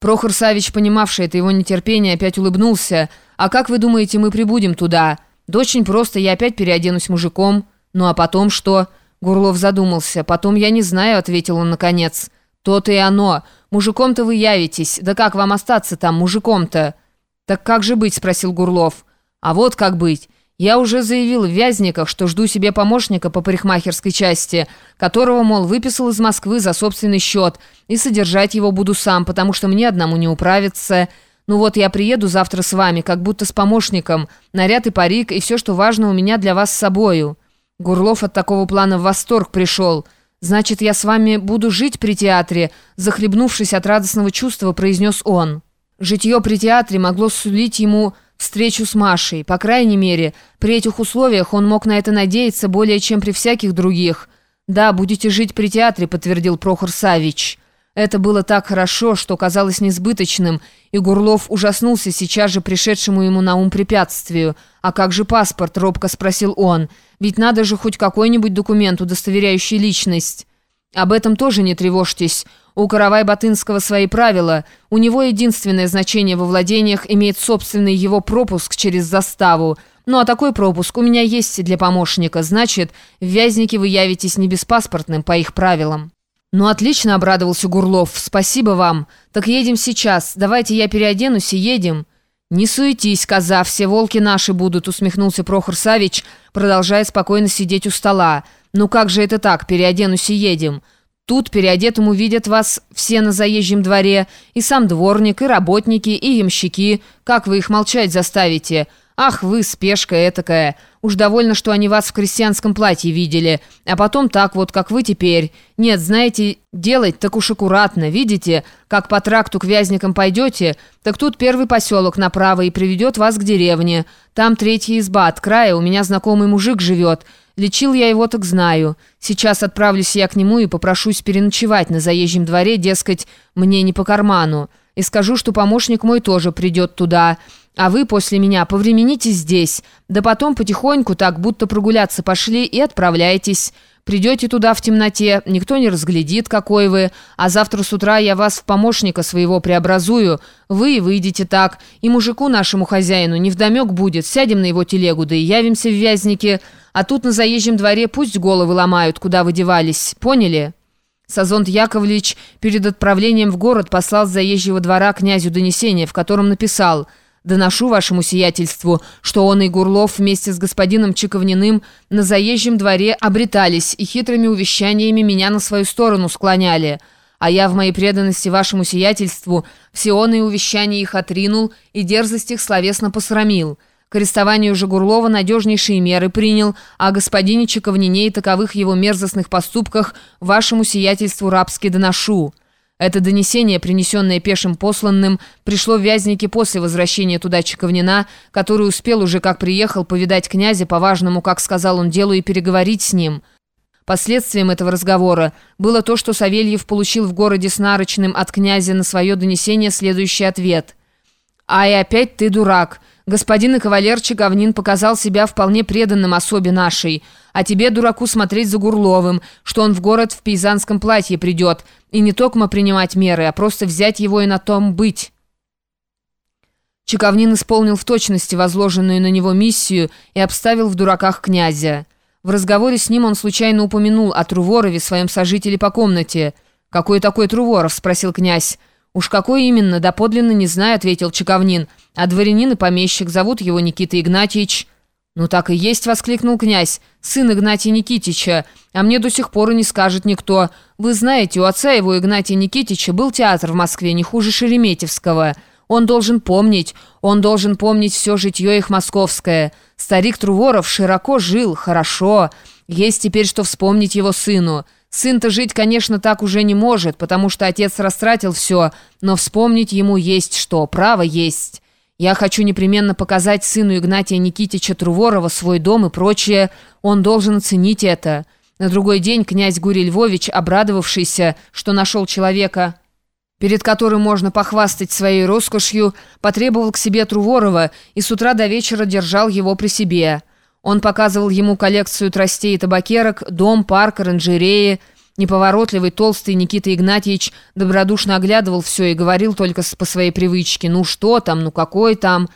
Прохор Савич, понимавший это его нетерпение, опять улыбнулся. «А как вы думаете, мы прибудем туда?» «Да очень просто, я опять переоденусь мужиком». «Ну а потом что?» Гурлов задумался. «Потом я не знаю», — ответил он наконец. «То-то и оно. Мужиком-то вы явитесь. Да как вам остаться там, мужиком-то?» «Так как же быть?» — спросил Гурлов. «А вот как быть. Я уже заявил в Вязниках, что жду себе помощника по парикмахерской части, которого, мол, выписал из Москвы за собственный счет, и содержать его буду сам, потому что мне одному не управиться. Ну вот я приеду завтра с вами, как будто с помощником, наряд и парик, и все, что важно у меня для вас с собою». Гурлов от такого плана в восторг пришел. «Значит, я с вами буду жить при театре», захлебнувшись от радостного чувства, произнес он. Житье при театре могло сулить ему встречу с Машей. По крайней мере, при этих условиях он мог на это надеяться более чем при всяких других. «Да, будете жить при театре», — подтвердил Прохор Савич. Это было так хорошо, что казалось несбыточным, и Гурлов ужаснулся сейчас же пришедшему ему на ум препятствию. «А как же паспорт?» — робко спросил он. «Ведь надо же хоть какой-нибудь документ, удостоверяющий личность». «Об этом тоже не тревожьтесь. У Каравай-Батынского свои правила. У него единственное значение во владениях имеет собственный его пропуск через заставу. Ну а такой пропуск у меня есть для помощника. Значит, в Вязнике вы явитесь не беспаспортным по их правилам». «Ну отлично», — обрадовался Гурлов. «Спасибо вам. Так едем сейчас. Давайте я переоденусь и едем». «Не суетись, коза, все волки наши будут», — усмехнулся Прохор Савич, продолжая спокойно сидеть у стола. «Ну как же это так, переоденусь и едем?» Тут переодетым увидят вас все на заезжем дворе, и сам дворник, и работники, и ямщики. Как вы их молчать заставите? Ах вы, спешка этакая. Уж довольно, что они вас в крестьянском платье видели. А потом так вот, как вы теперь. Нет, знаете, делать так уж аккуратно. Видите, как по тракту к Вязникам пойдете, так тут первый поселок направо и приведет вас к деревне. Там третья изба от края, у меня знакомый мужик живет». Лечил я его, так знаю. Сейчас отправлюсь я к нему и попрошусь переночевать на заезжем дворе, дескать, мне не по карману. И скажу, что помощник мой тоже придет туда. А вы после меня повремените здесь. Да потом потихоньку так, будто прогуляться пошли и отправляйтесь». Придете туда в темноте, никто не разглядит, какой вы, а завтра с утра я вас в помощника своего преобразую. Вы и выйдете так, и мужику нашему хозяину невдомек будет, сядем на его телегу, да и явимся в Вязники, а тут на заезжем дворе пусть головы ломают, куда вы девались, поняли?» Сазонт Яковлевич перед отправлением в город послал с заезжего двора князю донесение, в котором написал – Доношу вашему сиятельству, что он и Гурлов вместе с господином Чиковниным на заезжем дворе обретались и хитрыми увещаниями меня на свою сторону склоняли. А я в моей преданности вашему сиятельству все он и увещания их отринул и дерзость их словесно посрамил. К арестованию же Гурлова надежнейшие меры принял, а господине Чиковнине и таковых его мерзостных поступках вашему сиятельству рабски доношу». Это донесение, принесенное пешим посланным, пришло в Вязники после возвращения туда Чековнина, который успел уже, как приехал, повидать князя по важному, как сказал он, делу и переговорить с ним. Последствием этого разговора было то, что Савельев получил в городе с нарочным от князя на свое донесение следующий ответ. «Ай, опять ты дурак!» Господин и кавалер Чеговнин показал себя вполне преданным особе нашей. А тебе, дураку, смотреть за Гурловым, что он в город в пейзанском платье придет. И не токмо принимать меры, а просто взять его и на том быть». Чековнин исполнил в точности возложенную на него миссию и обставил в дураках князя. В разговоре с ним он случайно упомянул о Труворове, своем сожителе по комнате. «Какой такой Труворов?» – спросил князь. «Уж какой именно, доподлинно не знаю», — ответил Чековнин. «А дворянин и помещик, зовут его Никита Игнатьевич». «Ну так и есть», — воскликнул князь, — «сын Игнатия Никитича, а мне до сих пор и не скажет никто. Вы знаете, у отца его Игнатия Никитича был театр в Москве не хуже Шереметьевского. Он должен помнить, он должен помнить все житье их московское. Старик Труворов широко жил, хорошо, есть теперь что вспомнить его сыну». Сын-то жить, конечно, так уже не может, потому что отец растратил все, но вспомнить ему есть что, право есть. Я хочу непременно показать сыну Игнатия Никитича Труворова свой дом и прочее. Он должен оценить это. На другой день князь Гурий Львович, обрадовавшийся, что нашел человека, перед которым можно похвастать своей роскошью, потребовал к себе Труворова и с утра до вечера держал его при себе. Он показывал ему коллекцию тростей и табакерок, дом, парк, оранжереи, Неповоротливый, толстый Никита Игнатьевич добродушно оглядывал все и говорил только по своей привычке «Ну что там, ну какой там?»